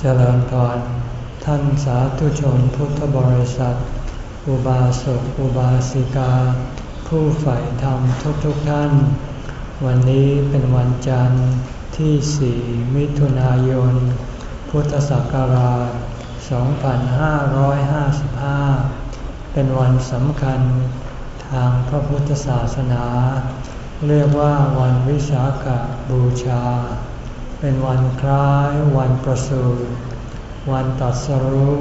เจริญพรท่านสาธุชนพุทธบริษัท อุบาสกอุบาสิกา ผู้ใฝ่ธรรมทุกๆทท่าน วันนี้เป็นวันจันทร์ที่ 4 มิถุนายน พุทธศักราช 2555 เป็นวันสำคัญทางพระพุทธศาสนา เรียกว่าวันวิสาขบูชา เป็นวันคล้ายวันประสูติวันตัดสรุ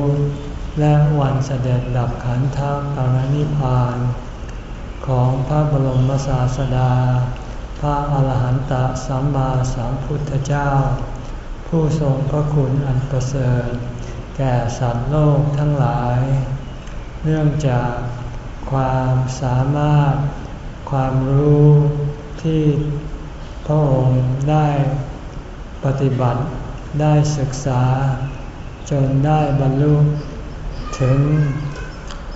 และวันเสด็จดับขันธปรนิพาน ของพระบรมศาสดา พระอาหารหันตสัมมาสัมพุทธเจ้า ผู้ทรงพระคุณอันประเสริฐ แก่สัตว์โลกทั้งหลาย เนื่องจากความสามารถ ความรู้ที่พระองค์ได้ ปฏิบัติได้ศึกษา จนได้บรรลุถึง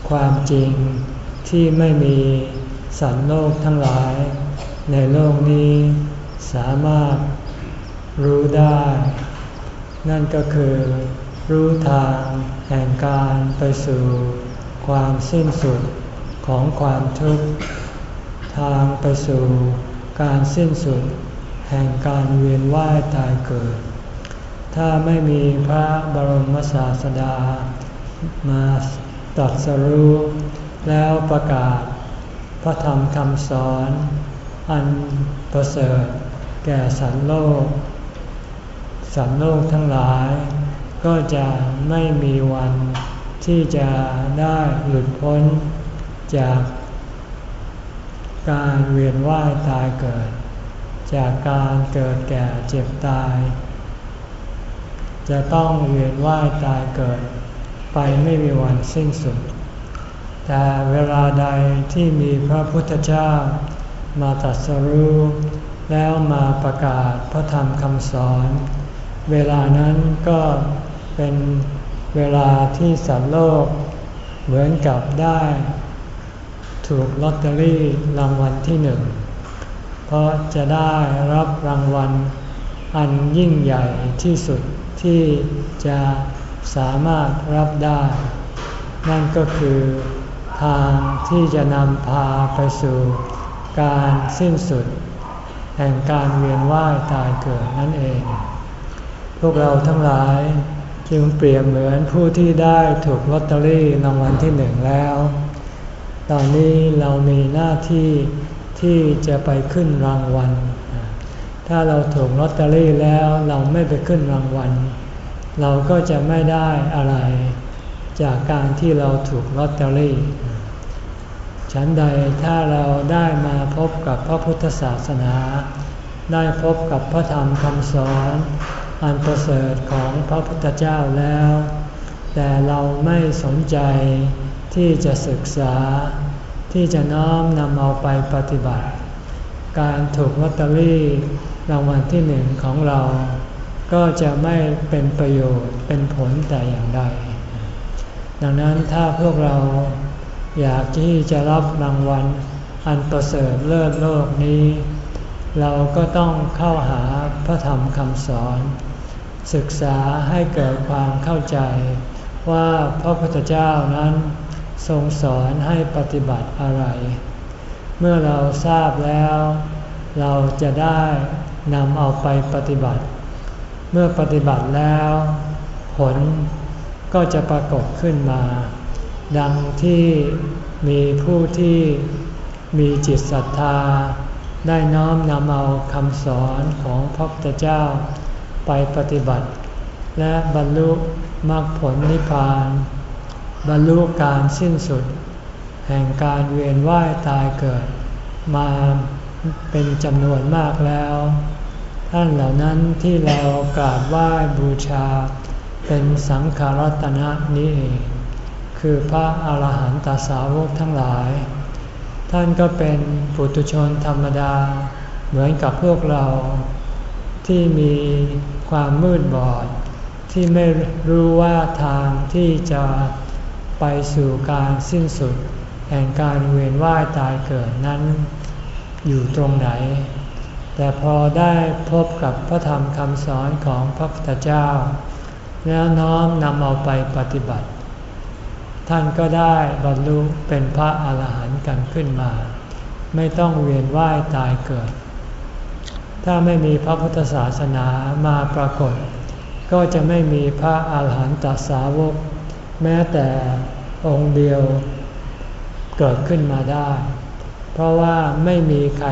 ความจริงที่ไม่มีสัตว์โลกทั้งหลาย ในโลกนี้สามารถรู้ได้ นั่นก็คือรู้ทางแห่งการไปสู่ความสิ้นสุดของความทุกข์ ทางไปสู่การสิ้นสุด แห่งการเวียนว่ายตายเกิด ถ้าไม่มีพระบรมศาสดา มาตรัสรู้แล้วประกาศ พระธรรมคำสอน อันประเสริฐแก่สันโลก สันโลกทั้งหลาย ก็จะไม่มีวันที่จะได้หลุดพ้นจากการเวียนว่ายตายเกิด จากการเกิดแก่เจ็บตาย จะต้องเวียนว่ายตายเกิด ไปไม่มีวันสิ้นสุด แต่เวลาใดที่มีพระพุทธเจ้า มาตรัสรู้แล้วมาประกาศพระธรรมคำสอน เวลานั้นก็เป็นเวลาที่สัตว์โลก เหมือนกับได้ ถูกลอตเตอรี่รางวัลที่หนึ่ง เพราะจะได้รับรางวัลอันยิ่งใหญ่ที่สุดที่จะสามารถรับได้ นั่นก็คือทางที่จะนำพาไปสู่การสิ้นสุด แห่งการเวียนว่ายตายเกิดนั่นเอง พวกเราทั้งหลายจึงเปรียบเหมือนผู้ที่ได้ถูกลอตเตอรี่รางวัลที่หนึ่งแล้ว ตอนนี้เรามีหน้าที่ ที่จะไปขึ้นรางวัล ถ้าเราถูกลอตเตอรี่แล้วเราไม่ไปขึ้นรางวัล เราก็จะไม่ได้อะไร จากการที่เราถูกลอตเตอรี่ ฉันใดถ้าเราได้มาพบกับพระพุทธศาสนา ได้พบกับพระธรรมคำสอนอันประเสริฐของพระพุทธเจ้าแล้ว แต่เราไม่สนใจที่จะศึกษา ที่จะน้อมนำเอาไปปฏิบัติ การถูกลอตเตอรี่รางวัลที่หนึ่งของเรา ก็จะไม่เป็นประโยชน์เป็นผลแต่อย่างใด ดังนั้นถ้าพวกเราอยากที่จะรับรางวัลอันประเสริฐเลิศโลกนี้ เราก็ต้องเข้าหาพระธรรมคำสอน ศึกษาให้เกิดความเข้าใจว่าพระพุทธเจ้านั้น ทรงสอนให้ปฏิบัติอะไร เมื่อเราทราบแล้ว เราจะได้นำเอาไปปฏิบัติ เมื่อปฏิบัติแล้ว ผลก็จะปรากฏขึ้นมา ดังที่มีผู้ที่มีจิตศรัทธา ได้น้อมนำเอาคำสอนของพระพุทธเจ้าไปปฏิบัติ และบรรลุมรรคผลนิพพาน บรรลุการสิ้นสุด แห่งการเวียนว่ายตายเกิด มาเป็นจำนวนมากแล้ว ท่านเหล่านั้นที่เรากราบไหว้บูชา เป็นสังขารัตนะนี้เองคือพระอาหารหันตสาวกทั้งหลาย ท่านก็เป็นปุถุชนธรรมดา เหมือนกับพวกเรา ที่มีความมืดบอด ที่ไม่รู้ว่าทางที่จะ ไปสู่การสิ้นสุด แห่งการเวียนว่ายตายเกิดนั้น อยู่ตรงไหน แต่พอได้พบกับพระธรรมคำสอนของพระพุทธเจ้า แล้วน้อมนำเอาไปปฏิบัติ ท่านก็ได้บรรลุเป็นพระอาหารหันต์กันขึ้นมา ไม่ต้องเวียนว่ายตายเกิด ถ้าไม่มีพระพุทธศาสนามาปรากฏ ก็จะไม่มีพระอาหารหันตสาวก แม้แต่องค์เดียวเกิดขึ้นมาได้ เพราะว่าไม่มีใคร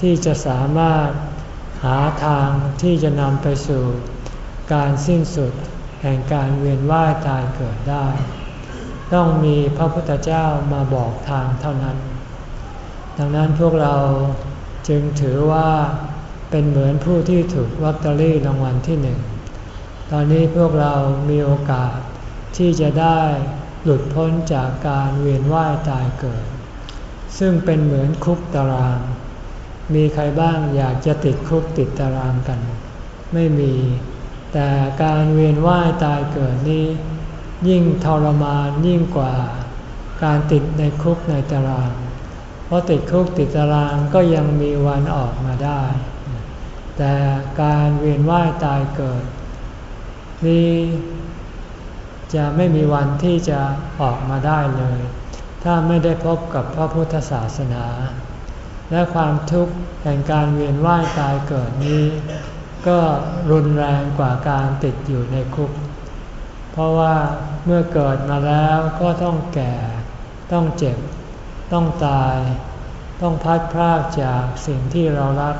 ที่จะสามารถหาทางที่จะนำไปสู่การสิ้นสุดแห่งการเวียนว่ายตายเกิดได้ ต้องมีพระพุทธเจ้ามาบอกทางเท่านั้น ดังนั้นพวกเราจึงถือว่าเป็นเหมือนผู้ที่ถูกลอตเตอรี่รางวัลที่หนึ่ง ตอนนี้พวกเรามีโอกาส ที่จะได้หลุดพ้นจากการเวียนว่ายตายเกิด ซึ่งเป็นเหมือนคุกตาราง มีใครบ้างอยากจะติดคุกติดตารางกัน ไม่มี แต่การเวียนว่ายตายเกิดนี้ ยิ่งทรมานยิ่งกว่า การติดในคุกในตาราง เพราะติดคุกติดตารางก็ยังมีวันออกมาได้ แต่การเวียนว่ายตายเกิดนี้ จะไม่มีวันที่จะออกมาได้เลย ถ้าไม่ได้พบกับพระพุทธศาสนา และความทุกข์แห่งการเวียนว่ายตายเกิดนี้ ก็รุนแรงกว่าการติดอยู่ในคุก เพราะว่าเมื่อเกิดมาแล้วก็ต้องแก่ ต้องเจ็บ ต้องตาย ต้องพัดพรากจากสิ่งที่เรารัก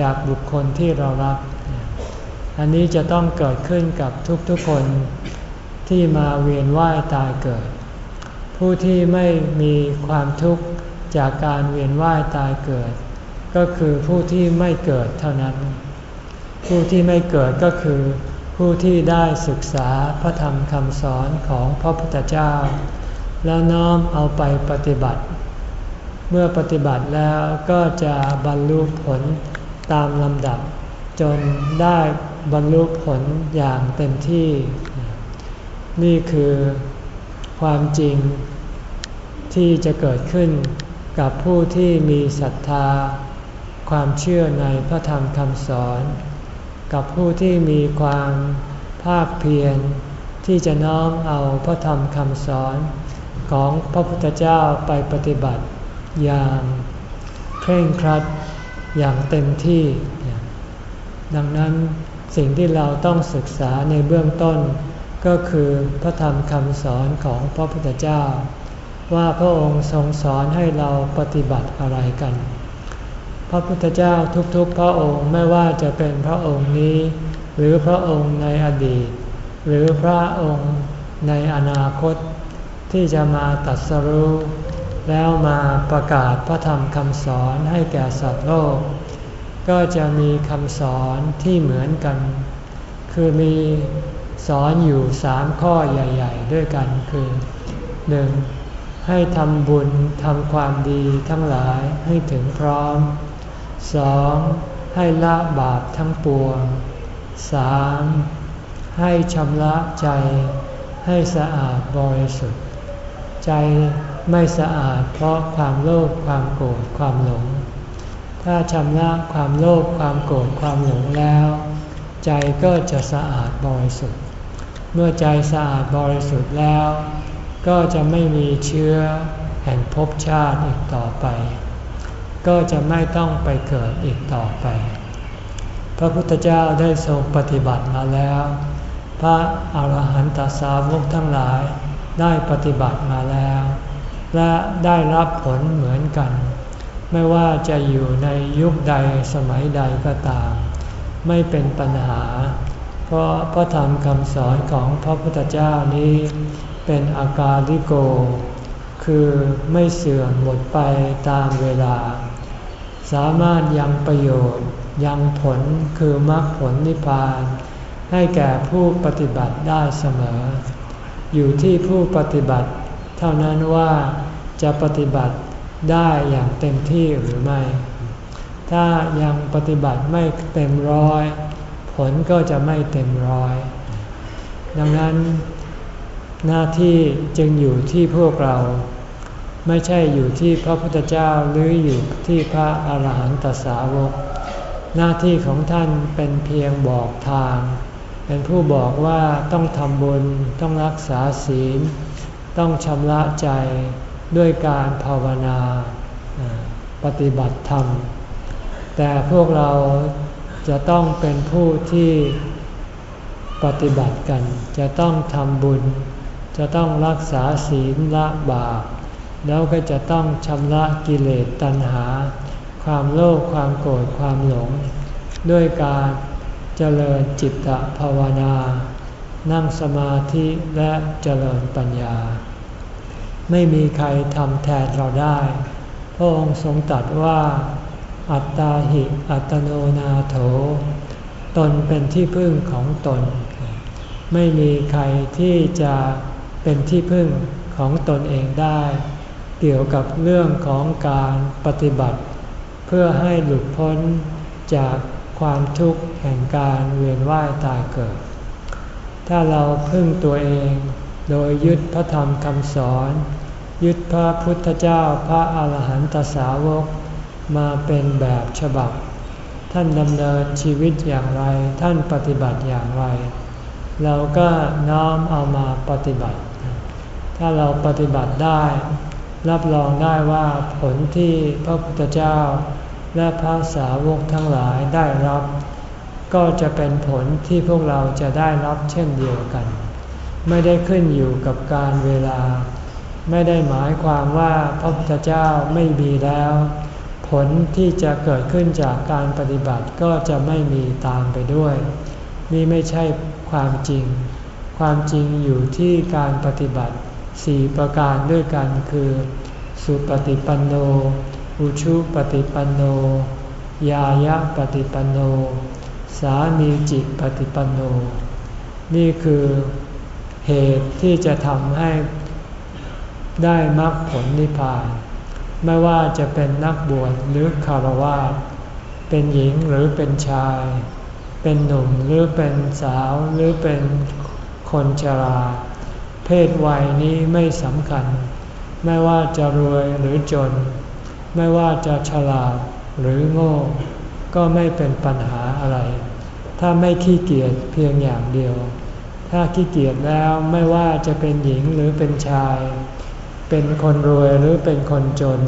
จากบุคคลที่เรารัก อันนี้จะต้องเกิดขึ้นกับทุกๆคน ที่มาเวียนว่ายตายเกิด ผู้ที่ไม่มีความทุกข์จากการเวียนว่ายตายเกิด ก็คือผู้ที่ไม่เกิดเท่านั้น ผู้ที่ไม่เกิดก็คือ ผู้ที่ได้ศึกษาพระธรรมคำสอนของพระพุทธเจ้า แล้วน้อมเอาไปปฏิบัติ เมื่อปฏิบัติแล้วก็จะบรรลุผลตามลำดับ จนได้บรรลุผลอย่างเต็มที่ นี่คือความจริงที่จะเกิดขึ้นกับผู้ที่มีศรัทธา ความเชื่อในพระธรรมคำสอน กับผู้ที่มีความภาคเพียรที่จะน้อมเอาพระธรรมคำสอนของพระพุทธเจ้าไปปฏิบัติอย่างเคร่งครัดอย่างเต็มที่ ดังนั้นสิ่งที่เราต้องศึกษาในเบื้องต้น ก็คือพระธรรมคำสอนของพระพุทธเจ้า ว่าพระองค์ทรงสอนให้เราปฏิบัติอะไรกัน พระพุทธเจ้าทุกๆ พระองค์ไม่ว่าจะเป็นพระองค์นี้ หรือพระองค์ในอดีต หรือพระองค์ในอนาคต ที่จะมาตัดสรู้แล้วมาประกาศพระธรรมคำสอนให้แก่สัตว์โลก ก็จะมีคำสอนที่เหมือนกัน คือมี สอนอยู่สามข้อใหญ่ ๆ ด้วยกันคือหนึ่งให้ทำบุญทำความดีทั้งหลายให้ถึงพร้อมสองให้ละบาปทั้งปวงสามให้ชำระใจ ให้สะอาดบริสุทธิ์ ใจไม่สะอาดเพราะความโลภความโกรธความหลง ถ้าชำระความโลภความโกรธความหลงแล้ว ใจก็จะสะอาดบริสุทธิ์ เมื่อใจสะอาดบริสุทธิ์แล้ว ก็จะไม่มีเชื้อแห่งภพชาติอีกต่อไป ก็จะไม่ต้องไปเกิดอีกต่อไป พระพุทธเจ้าได้ทรงปฏิบัติมาแล้ว พระอาหารหันตสาวกทั้งหลายได้ปฏิบัติมาแล้ว และได้รับผลเหมือนกัน ไม่ว่าจะอยู่ในยุคใดสมัยใดก็ตาม ไม่เป็นปัญหา พราะพระธรรมคำสอนของพระพุทธเจ้านี้เป็นอากาลิโก คือไม่เสื่อมหมดไปตามเวลา สามารถยังประโยชน์ยังผลคือมรรคผลนิพพาน ให้แก่ผู้ปฏิบัติได้เสมอ อยู่ที่ผู้ปฏิบัติ เท่านั้นว่าจะปฏิบัติได้อย่างเต็มที่หรือไม่ ถ้ายังปฏิบัติไม่เต็มร้อย ผลก็จะไม่เต็มร้อย ดังนั้นหน้าที่จึงอยู่ที่พวกเรา ไม่ใช่อยู่ที่พระพุทธเจ้าหรืออยู่ที่พระอาหารหันตสาวก หน้าที่ของท่านเป็นเพียงบอกทาง เป็นผู้บอกว่าต้องทำบุญ ต้องรักษาศีล ต้องชำระใจด้วยการภาวนาปฏิบัติธรรม แต่พวกเรา จะต้องเป็นผู้ที่ปฏิบัติกัน จะต้องทำบุญ จะต้องรักษาศีลละบาป แล้วก็จะต้องชำระกิเลสตัณหา ความโลภความโกรธความหลง ด้วยการเจริญจิตตภาวนา นั่งสมาธิและเจริญปัญญา ไม่มีใครทำแทนเราได้ พระองค์ทรงตรัสว่า อัตตาหิ อัตโนนาโถ ตนเป็นที่พึ่งของตน ไม่มีใครที่จะเป็นที่พึ่งของตนเองได้ เกี่ยวกับเรื่องของการปฏิบัติ เพื่อให้หลุดพ้นจากความทุกข์แห่งการเวียนว่ายตายเกิด ถ้าเราพึ่งตัวเองโดยยึดพระธรรมคำสอน ยึดพระพุทธเจ้าพระอาหารหันตสาวก มาเป็นแบบฉบับ ท่านดำเนินชีวิตอย่างไร ท่านปฏิบัติอย่างไร เราก็น้อมเอามาปฏิบัติ ถ้าเราปฏิบัติได้ รับรองได้ว่าผลที่พระพุทธเจ้า และพระสาวกทั้งหลายได้รับ ก็จะเป็นผลที่พวกเราจะได้รับเช่นเดียวกัน ไม่ได้ขึ้นอยู่กับการเวลา ไม่ได้หมายความว่าพระพุทธเจ้าไม่มีแล้ว ผลที่จะเกิดขึ้นจากการปฏิบัติก็จะไม่มีตามไปด้วย นี่ไม่ใช่ความจริง ความจริงอยู่ที่การปฏิบัติสี่ประการด้วยกันคือ สุปฏิปันโน อุชุปฏิปันโน ยายะปฏิปันโน สามีจิตปฏิปันโน นี่คือเหตุที่จะทำให้ได้มรรคผลนิพพาน ไม่ว่าจะเป็นนักบวชหรือคารวะเป็นหญิงหรือเป็นชาย เป็นหนุ่มหรือเป็นสาวหรือเป็นคนชรา เพศวัยนี้ไม่สำคัญ ไม่ว่าจะรวยหรือจน ไม่ว่าจะฉลาดหรือโง่ ก็ไม่เป็นปัญหาอะไร ถ้าไม่ขี้เกียจเพียงอย่างเดียว ถ้าขี้เกียจแล้วไม่ว่าจะเป็นหญิงหรือเป็นชาย เป็นคนรวยหรือเป็นคนจน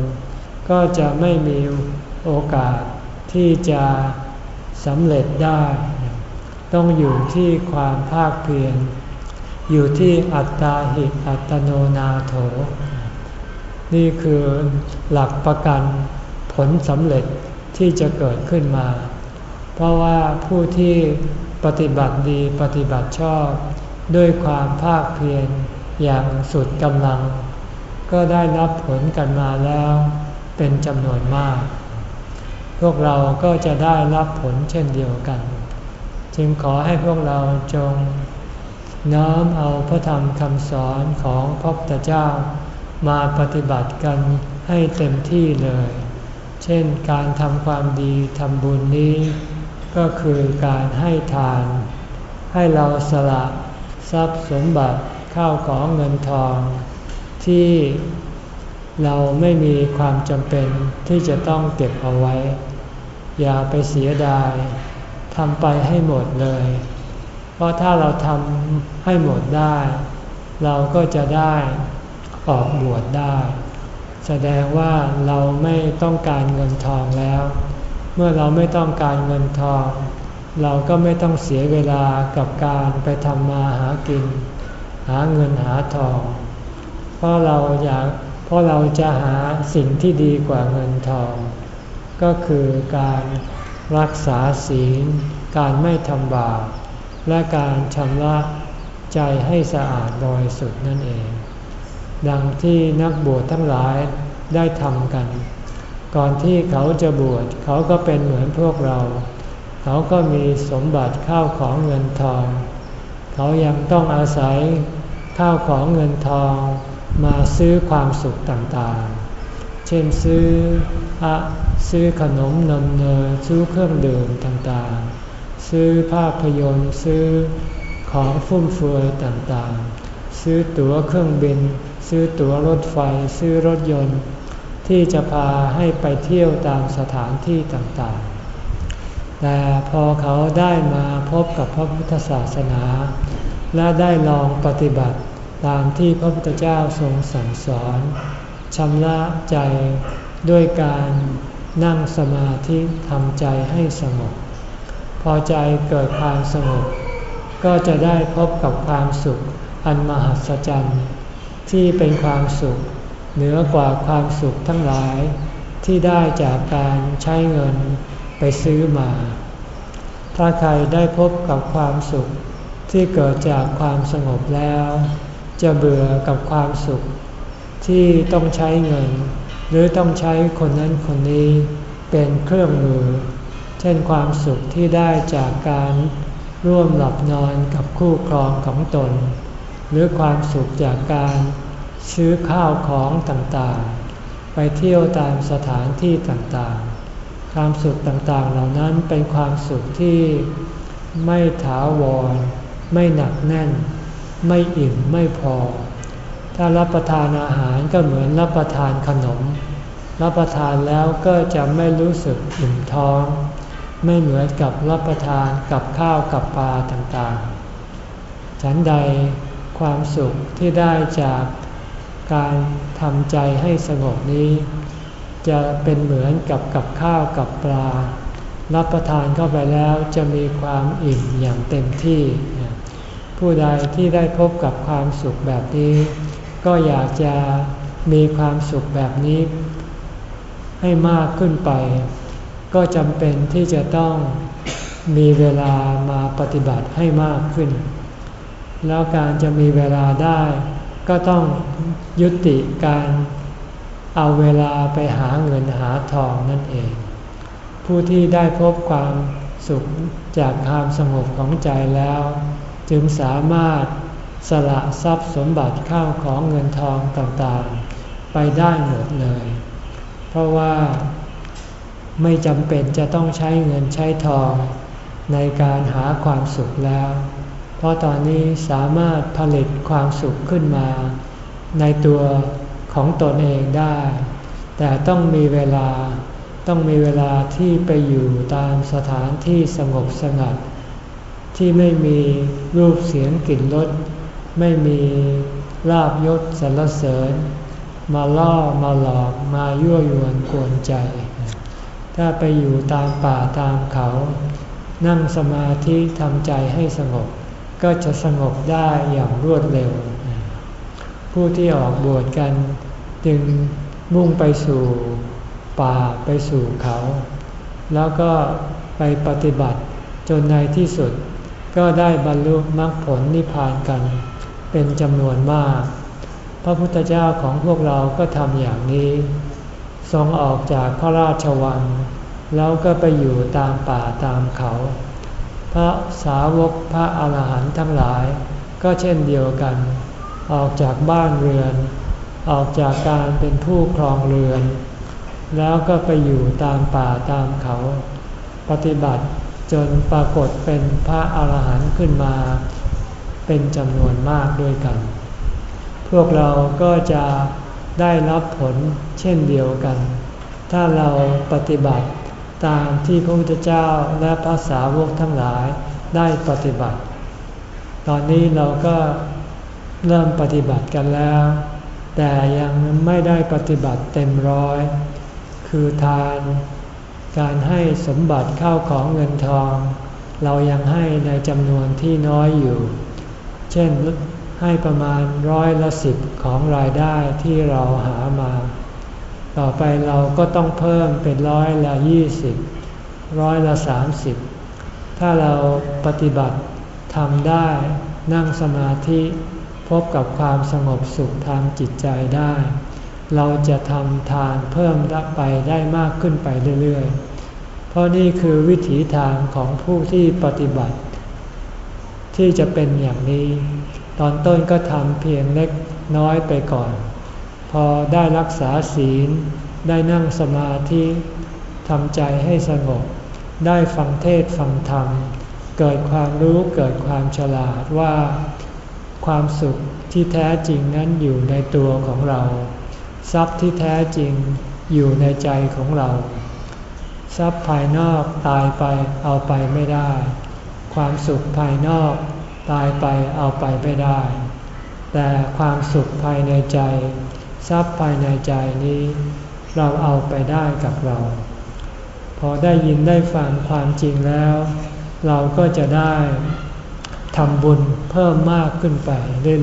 ก็จะไม่มีโอกาสที่จะสำเร็จได้ ต้องอยู่ที่ความภาคเพียรอยู่ที่อัตตาหิอัตโนนาโถ นี่คือหลักประกันผลสำเร็จที่จะเกิดขึ้นมา เพราะว่าผู้ที่ปฏิบัติดีปฏิบัติชอบ ด้วยความภาคเพียรอย่างสุดกำลัง ก็ได้รับผลกันมาแล้วเป็นจำนวนมาก พวกเราก็จะได้รับผลเช่นเดียวกัน จึงขอให้พวกเราจงน้อมเอาพระธรรมคำสอนของพระพุทธเจ้า มาปฏิบัติกันให้เต็มที่เลย เช่นการทำความดีทำบุญนี้ ก็คือการให้ทาน ให้เราสละทรัพย์สมบัติข้าวของเงินทอง ที่เราไม่มีความจำเป็นที่จะต้องเก็บเอาไว้ อย่าไปเสียดายทำไปให้หมดเลย เพราะถ้าเราทำให้หมดได้ เราก็จะได้ออกบวชได้ แสดงว่าเราไม่ต้องการเงินทองแล้ว เมื่อเราไม่ต้องการเงินทอง เราก็ไม่ต้องเสียเวลากับการไปทำมาหากิน หาเงินหาทอง เพราะเราอยากเพราะเราจะหาสิ่งที่ดีกว่าเงินทอง ก็คือการรักษาศีล การไม่ทำบาปและการชำระใจให้สะอาดบริสุทธิ์นั่นเอง ดังที่นักบวชทั้งหลายได้ทำกัน ก่อนที่เขาจะบวชเขาก็เป็นเหมือนพวกเรา เขาก็มีสมบัติข้าวของเงินทอง เขายังต้องอาศัยข้าวของเงินทอง มาซื้อความสุขต่างๆ เช่นซื้ออะซื้อขนมนมเนยซื้อเครื่องดื่มต่างๆ ซื้อภาพยนตร์ซื้อของฟุ่มเฟือยต่างๆ ซื้อตั๋วเครื่องบิน ซื้อตั๋วรถไฟ ซื้อรถยนต์ ที่จะพาให้ไปเที่ยวตามสถานที่ต่างๆ แต่พอเขาได้มาพบกับพระพุทธศาสนา และได้ลองปฏิบัติ ตามที่พระพุทธเจ้าทรงสั่งสอนชำระใจด้วยการนั่งสมาธิทำใจให้สงบ พอใจเกิดความสงบ ก็จะได้พบกับความสุขอันมหัศจรรย์ที่เป็นความสุข เหนือกว่าความสุขทั้งหลายที่ได้จากการใช้เงินไปซื้อมา ถ้าใครได้พบกับความสุขที่เกิดจากความสงบแล้ว จะเบื่อกับความสุข ที่ต้องใช้เงิน หรือต้องใช้คนนั้นคนนี้เป็นเครื่องมือ เช่นความสุขที่ได้จากการร่วมหลับนอนกับคู่ครองของตน หรือความสุขจากการซื้อข้าวของต่างๆ ไปเที่ยวตามสถานที่ต่างๆ ความสุขต่างๆ เหล่านั้นเป็นความสุขที่ไม่ถาวร ไม่หนักแน่น ไม่อิ่มไม่พอ ถ้ารับประทานอาหารก็เหมือนรับประทานขนม รับประทานแล้วก็จะไม่รู้สึกอิ่มท้อง ไม่เหมือนกับรับประทานกับข้าวกับปลาต่างๆ ฉันใดความสุขที่ได้จากการทำใจให้สงบนี้ จะเป็นเหมือนกับกับข้าวกับปลา รับประทานเข้าไปแล้วจะมีความอิ่มอย่างเต็มที่ ผู้ใดที่ได้พบกับความสุขแบบนี้ ก็อยากจะมีความสุขแบบนี้ ให้มากขึ้นไป ก็จำเป็นที่จะต้องมีเวลามาปฏิบัติให้มากขึ้น แล้วการจะมีเวลาได้ ก็ต้องยุติการเอาเวลาไปหาเงินหาทองนั่นเอง ผู้ที่ได้พบความสุขจากความสงบของใจแล้ว จึงสามารถสละทรัพย์สมบัติข้าวของเงินทองต่างๆ ไปได้หมดเลย เพราะว่าไม่จำเป็นจะต้องใช้เงินใช้ทองในการหาความสุขแล้ว เพราะตอนนี้สามารถผลิตความสุขขึ้นมา ในตัวของตนเองได้ แต่ต้องมีเวลา ต้องมีเวลาที่ไปอยู่ตามสถานที่สงบสงัด ที่ไม่มีรูปเสียงกลิ่นรสไม่มีลาบยศสรรเสริญ มาล่อมาหลอกมายั่วยวนกวนใจ ถ้าไปอยู่ตามป่าตามเขา นั่งสมาธิทำใจให้สงบ ก็จะสงบได้อย่างรวดเร็ว ผู้ที่ออกบวชกัน จึงมุ่งไปสู่ป่าไปสู่เขา แล้วก็ไปปฏิบัติจนในที่สุด ก็ได้บรรลุมรรคผลนิพพานกัน เป็นจำนวนมาก พระพุทธเจ้าของพวกเราก็ทำอย่างนี้ ทรงออกจากพระราชวัง แล้วก็ไปอยู่ตามป่าตามเขา พระสาวกพระอาหารหันต์ทั้งหลาย ก็เช่นเดียวกัน ออกจากบ้านเรือน ออกจากการเป็นผู้ครองเรือน แล้วก็ไปอยู่ตามป่าตามเขา ปฏิบัติ จนปรากฏเป็นพระอาหารหันต์ขึ้นมา เป็นจำนวนมากด้วยกัน พวกเราก็จะได้รับผลเช่นเดียวกัน ถ้าเราปฏิบัติตามที่พระพุทธเจ้าและพระสาวกทั้งหลายได้ปฏิบัติ ตอนนี้เราก็เริ่มปฏิบัติกันแล้ว แต่ยังไม่ได้ปฏิบัติเต็มร้อย คือทาน การให้สมบัติเข้าของเงินทอง เรายังให้ในจำนวนที่น้อยอยู่ เช่นให้ประมาณร้อยละสิบของรายได้ที่เราหามา ต่อไปเราก็ต้องเพิ่มเป็นร้อยละยี่สิบร้อยละสามสิบถ้าเราปฏิบัติทำได้นั่งสมาธิพบกับความสงบสุขทางจิตใจได้ เราจะทำทานเพิ่มไปได้มากขึ้นไปเรื่อยๆ ราะนี่คือวิถีทางของผู้ที่ปฏิบัติ ที่จะเป็นอย่างนี้ ตอนต้นก็ทำเพียงเล็กน้อยไปก่อน พอได้รักษาศีล ได้นั่งสมาธิทำใจให้สงบ ได้ฟังเทศฟังธรรม เกิดความรู้เกิดความฉลาดว่า ความสุขที่แท้จริงนั้นอยู่ในตัวของเรา ทรัพย์ที่แท้จริงอยู่ในใจของเรา ทรัพย์ภายนอกตายไปเอาไปไม่ได้ ความสุขภายนอกตายไปเอาไปไม่ได้ แต่ความสุขภายในใจ ทรัพย์ภายในใจนี้ เราเอาไปได้กับเรา พอได้ยินได้ฟังความจริงแล้ว เราก็จะได้ทำบุญเพิ่มมากขึ้นไป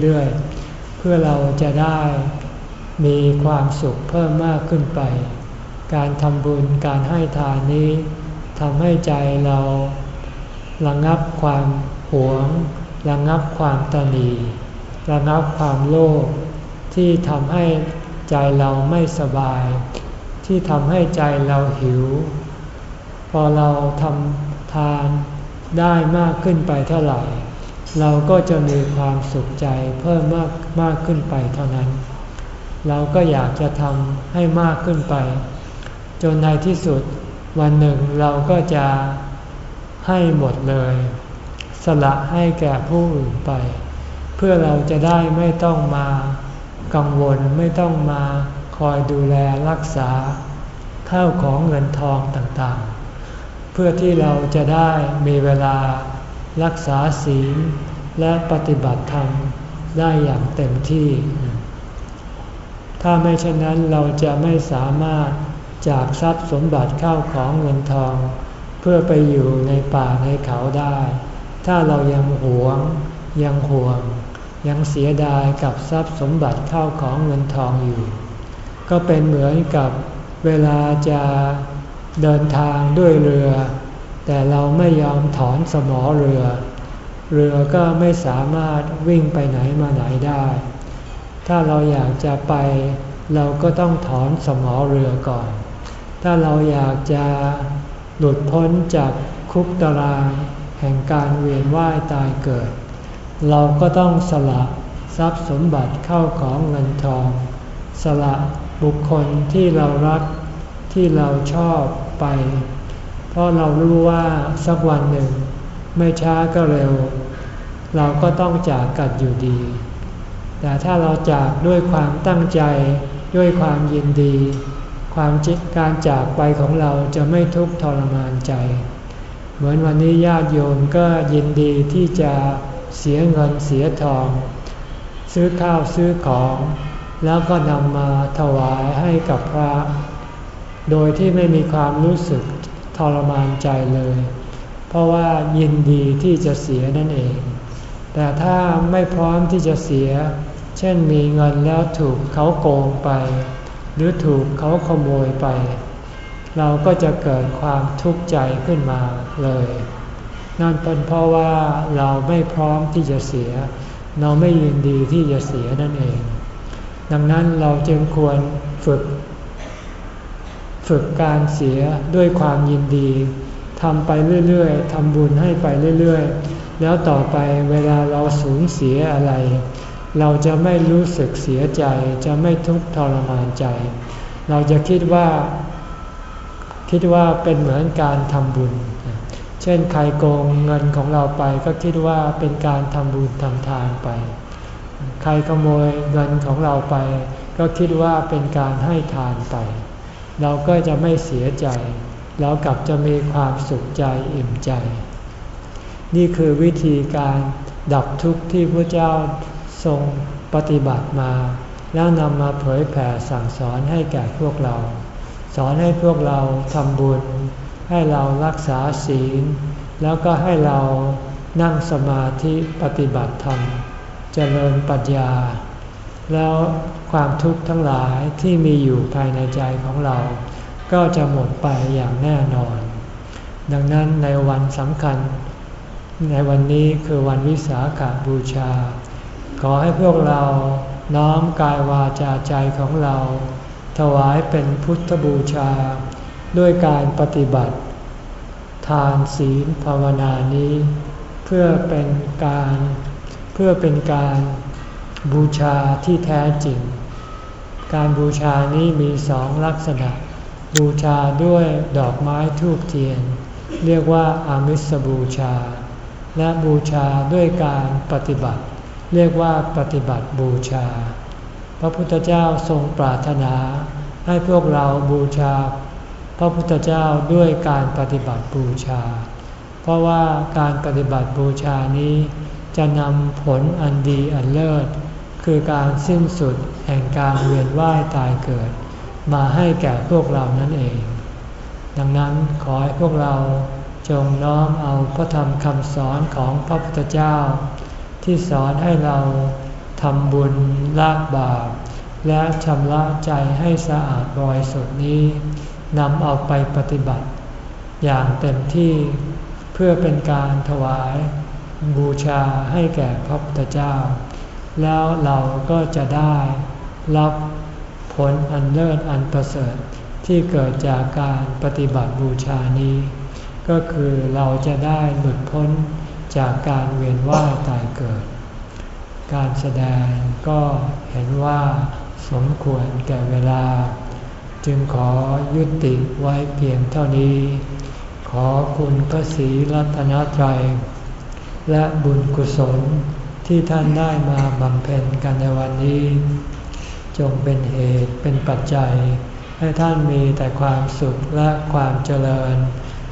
เรื่อยๆ เพื่อเราจะได้มีความสุขเพิ่มมากขึ้นไป การทำบุญการให้ทานนี้ทำให้ใจเราระงับความหวงระงับความตนีระงับความโลภที่ทำให้ใจเราไม่สบาย ที่ทำให้ใจเราหิว พอเราทำทานได้มากขึ้นไปเท่าไหร่ เราก็จะมีความสุขใจเพิ่มมากมากขึ้นไปเท่านั้น เราก็อยากจะทำให้มากขึ้นไป จนในที่สุดวันหนึ่งเราก็จะให้หมดเลย สละให้แก่ผู้อื่นไป เพื่อเราจะได้ไม่ต้องมากังวลไม่ต้องมาคอยดูแลรักษาข้าวของเงินทองต่างๆ เพื่อที่เราจะได้มีเวลารักษาศีลและปฏิบัติธรรมได้อย่างเต็มที่ ถ้าไม่เช่นนั้นเราจะไม่สามารถ จากทรัพย์สมบัติเข้าของเงินทอง เพื่อไปอยู่ในป่าในเขาได้ ถ้าเรายังหวง ยังห่วง ยังเสียดายกับทรัพย์สมบัติเข้าของเงินทองอยู่ ก็เป็นเหมือนกับเวลาจะเดินทางด้วยเรือ แต่เราไม่ยอมถอนสมอเรือ เรือก็ไม่สามารถวิ่งไปไหนมาไหนได้ ถ้าเราอยากจะไปเราก็ต้องถอนสมอเรือก่อน ถ้าเราอยากจะหลุดพ้นจากคุกตารางแห่งการเวียนว่ายตายเกิด เราก็ต้องสละทรัพย์สมบัติเข้าของเงินทอง สละบุคคลที่เรารักที่เราชอบไป เพราะเรารู้ว่าสักวันหนึ่ง ไม่ช้าก็เร็ว เราก็ต้องจากกันอยู่ดี แต่ถ้าเราจากด้วยความตั้งใจด้วยความยินดี ความจิตการจากไปของเราจะไม่ทุกข์ทรมานใจ เหมือนวันนี้ญาติโยมก็ยินดีที่จะเสียเงินเสียทอง ซื้อข้าวซื้อของ แล้วก็นำมาถวายให้กับพระ โดยที่ไม่มีความรู้สึกทรมานใจเลย เพราะว่ายินดีที่จะเสียนั่นเอง แต่ถ้าไม่พร้อมที่จะเสีย เช่นมีเงินแล้วถูกเขาโกงไป หรือถูกเขาขโมยไป เราก็จะเกิดความทุกข์ใจขึ้นมาเลย นั่นเป็นเพราะว่าเราไม่พร้อมที่จะเสีย เราไม่ยินดีที่จะเสียนั่นเอง ดังนั้นเราจึงควรฝึก ฝึกการเสียด้วยความยินดีทำไปเรื่อยๆทำบุญให้ไปเรื่อยๆ แล้วต่อไปเวลาเราสูญเสียอะไร เราจะไม่รู้สึกเสียใจ จะไม่ทุกข์ทรมานใจ เราจะคิดว่า คิดว่าเป็นเหมือนการทำบุญ เช่นใครโกงเงินของเราไปก็คิดว่าเป็นการทำบุญทำทานไป ใครขโมยเงินของเราไป ก็คิดว่าเป็นการให้ทานไป เราก็จะไม่เสียใจ เรากลับจะมีความสุขใจอิ่มใจ นี่คือวิธีการดับทุกข์ที่พระเจ้า ทรงปฏิบัติมา แล้วนำมาเผยแผ่สั่งสอนให้แก่พวกเรา สอนให้พวกเราทำบุญ ให้เรารักษาศีล แล้วก็ให้เรานั่งสมาธิปฏิบัติธรรม เจริญปัญญา แล้วความทุกข์ทั้งหลายที่มีอยู่ภายในใจของเรา ก็จะหมดไปอย่างแน่นอน ดังนั้นในวันสำคัญ ในวันนี้คือวันวิสาขาบูชา ขอให้พวกเราน้อมกายวาจาใจของเรา ถวายเป็นพุทธบูชา ด้วยการปฏิบัติ ทานศีลภาวนานี้ เพื่อเป็นการเพื่อเป็นการบูชาที่แท้จริง การบูชานี้มีสองลักษณะ บูชาด้วยดอกไม้ทูบเทียน เรียกว่าอามิสบูชา และบูชาด้วยการปฏิบัติ เรียกว่าปฏิบัติบูชา พระพุทธเจ้าทรงปรารถนา ให้พวกเราบูชาพระระพุทธเจ้าด้วยการปฏิบัติบูชา เพราะว่าการปฏิบัติบูชานี้จะนำผลอันดีอันเลิศ คือการสิ้นสุดแห่งการเวียนว่ายตายเกิด มาให้แก่พวกเรานั่นเอง ดังนั้นขอให้พวกเราจงน้อมเอาพระธรรมคำสอนของพระพุทธเจ้า ที่สอนให้เราทำบุญละบาป และชำระใจให้สะอาดบริสุทธิ์นี้นำเอาไปปฏิบัติ อย่างเต็มที่เพื่อเป็นการถวายบูชาให้แก่พระพุทธเจ้า แล้วเราก็จะได้รับผลอันเลิศอันประเสริฐที่เกิดจากการปฏิบัติบูชานี้ ก็คือเราจะได้หลุดพ้น จากการเวียนว่ายตายเกิด การแสดงก็เห็นว่าสมควรแก่เวลา จึงขอยุติไว้เพียงเท่านี้ ขอคุณพระศรีรัตนตรัย และบุญกุศลที่ท่านได้มาบำเพ็ญกันในวันนี้ จงเป็นเหตุเป็นปัจจัย ให้ท่านมีแต่ความสุขและความเจริญ